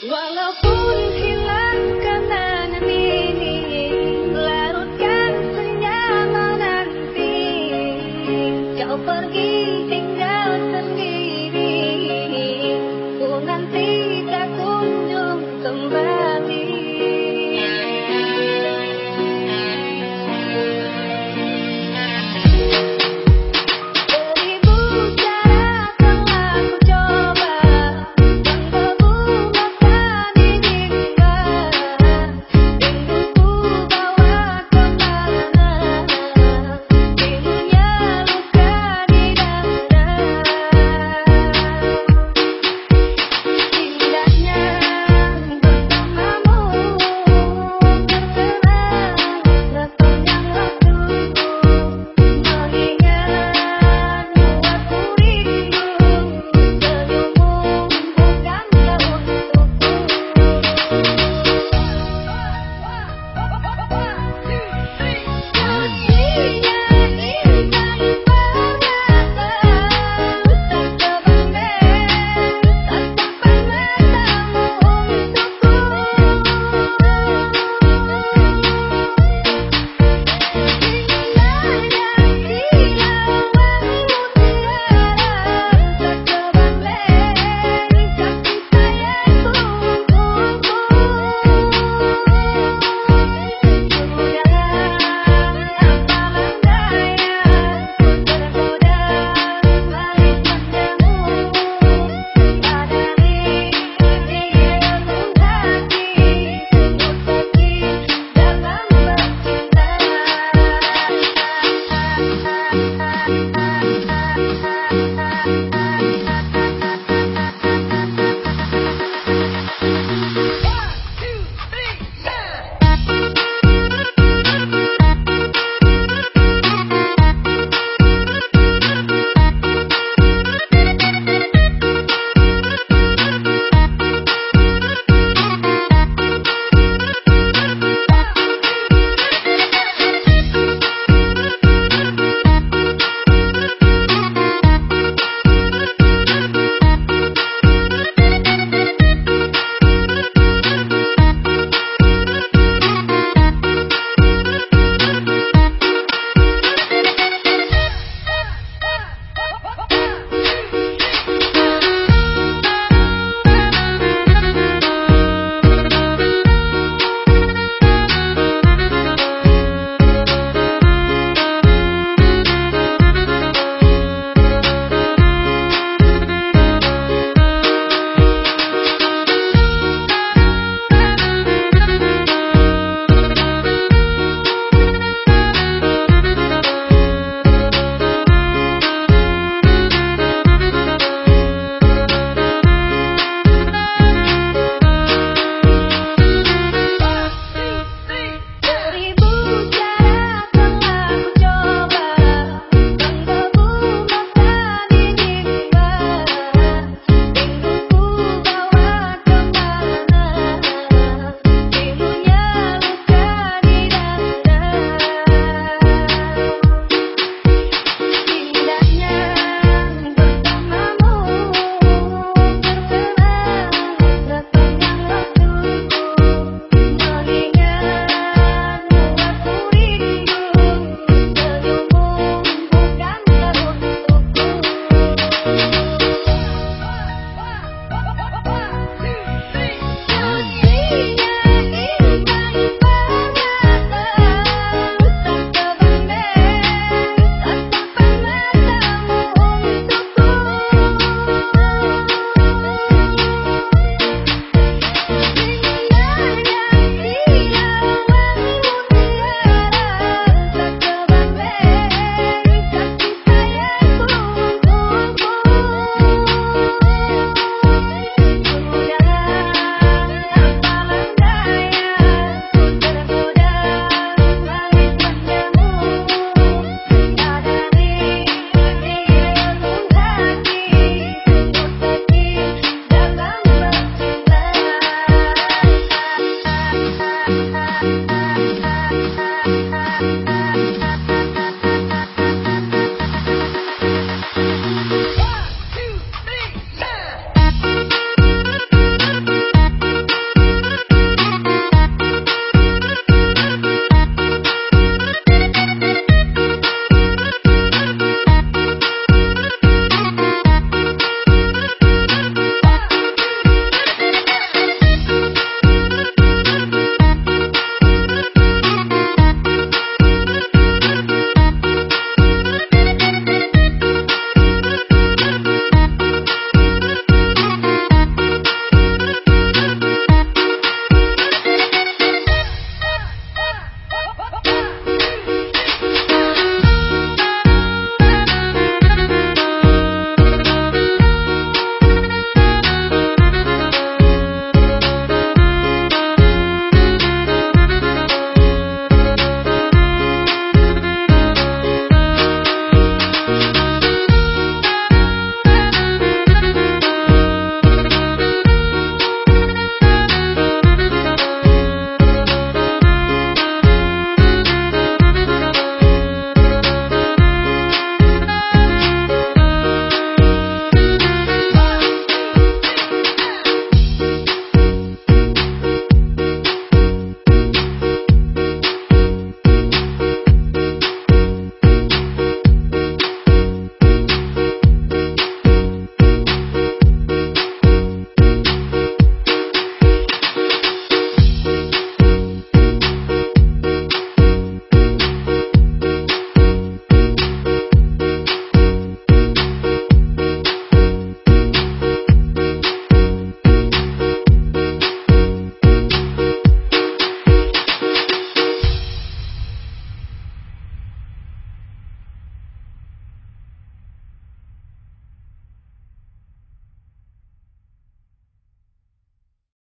Walaupun hidup Thank you.